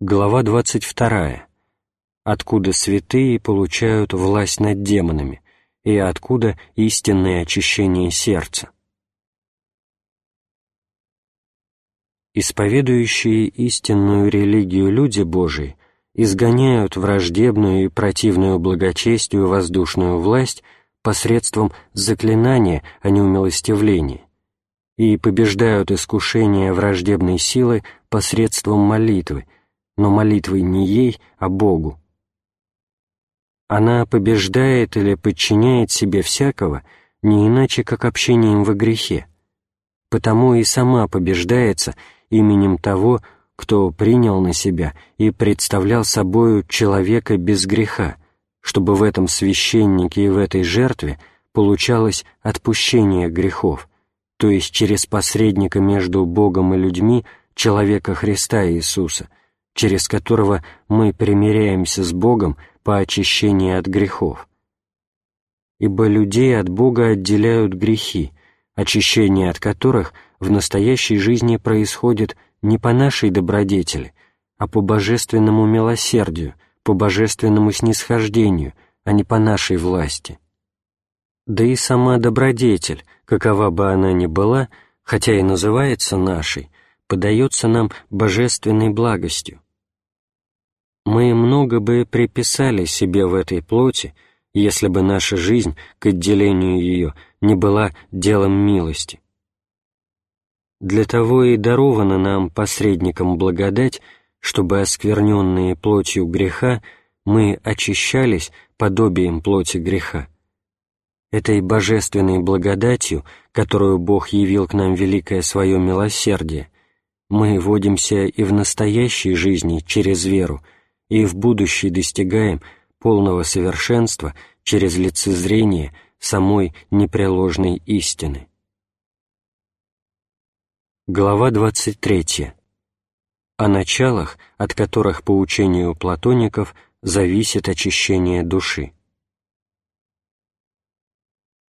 Глава 22. Откуда святые получают власть над демонами и откуда истинное очищение сердца. Исповедующие истинную религию люди Божии изгоняют враждебную и противную благочестию воздушную власть посредством заклинания, а не умилостивления, и побеждают искушение враждебной силы посредством молитвы, но молитвой не ей, а Богу. Она побеждает или подчиняет себе всякого не иначе, как общением во грехе, потому и сама побеждается именем того, кто принял на себя и представлял собою человека без греха, чтобы в этом священнике и в этой жертве получалось отпущение грехов, то есть через посредника между Богом и людьми человека Христа Иисуса, через которого мы примиряемся с Богом по очищении от грехов. Ибо людей от Бога отделяют грехи, очищение от которых в настоящей жизни происходит не по нашей добродетели, а по божественному милосердию, по божественному снисхождению, а не по нашей власти. Да и сама добродетель, какова бы она ни была, хотя и называется нашей, подается нам божественной благостью, мы много бы приписали себе в этой плоти, если бы наша жизнь к отделению ее не была делом милости. Для того и дарована нам посредником благодать, чтобы оскверненные плотью греха мы очищались подобием плоти греха. Этой божественной благодатью, которую Бог явил к нам великое свое милосердие, мы водимся и в настоящей жизни через веру, и в будущий достигаем полного совершенства через лицезрение самой непреложной истины. Глава 23. О началах, от которых по учению платоников зависит очищение души.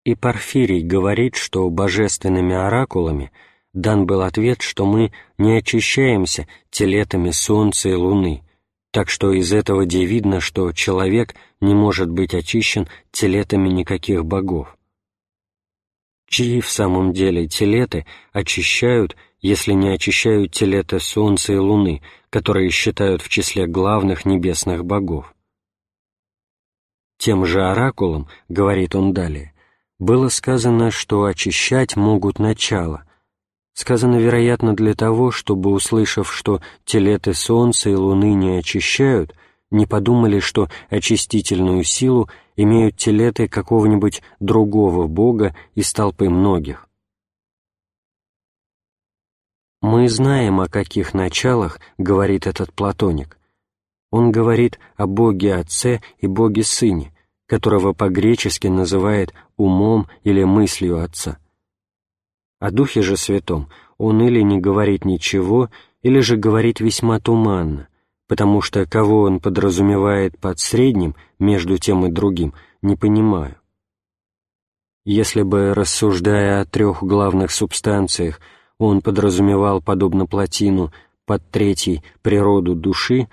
И Порфирий говорит, что божественными оракулами дан был ответ, что мы не очищаемся телетами солнца и луны, так что из этого де видно, что человек не может быть очищен телетами никаких богов. Чьи в самом деле телеты очищают, если не очищают телеты Солнца и Луны, которые считают в числе главных небесных богов? Тем же оракулом, говорит он далее, было сказано, что очищать могут начало, сказано, вероятно, для того, чтобы, услышав, что телеты Солнца и Луны не очищают, не подумали, что очистительную силу имеют телеты какого-нибудь другого бога из толпы многих. Мы знаем, о каких началах говорит этот платоник. Он говорит о Боге Отце и Боге Сыне, которого по-гречески называет умом или мыслью Отца. О Духе же Святом он или не говорит ничего, или же говорит весьма туманно, потому что кого он подразумевает под средним между тем и другим, не понимаю. Если бы, рассуждая о трех главных субстанциях, он подразумевал, подобно плотину, под третьей природу души,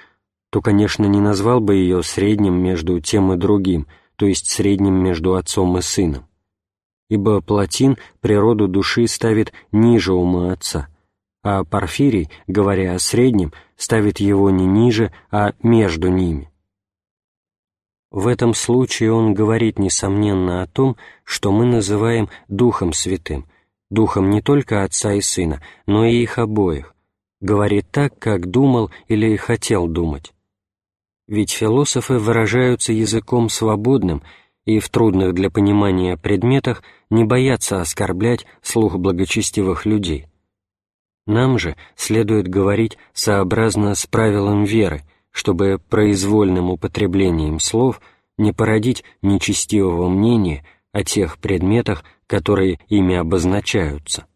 то, конечно, не назвал бы ее средним между тем и другим, то есть средним между отцом и сыном ибо Платин природу души ставит ниже ума Отца, а Порфирий, говоря о среднем, ставит его не ниже, а между ними. В этом случае он говорит, несомненно, о том, что мы называем Духом Святым, Духом не только Отца и Сына, но и их обоих, говорит так, как думал или хотел думать. Ведь философы выражаются языком свободным и в трудных для понимания предметах не боятся оскорблять слух благочестивых людей. Нам же следует говорить сообразно с правилом веры, чтобы произвольным употреблением слов не породить нечестивого мнения о тех предметах, которые ими обозначаются.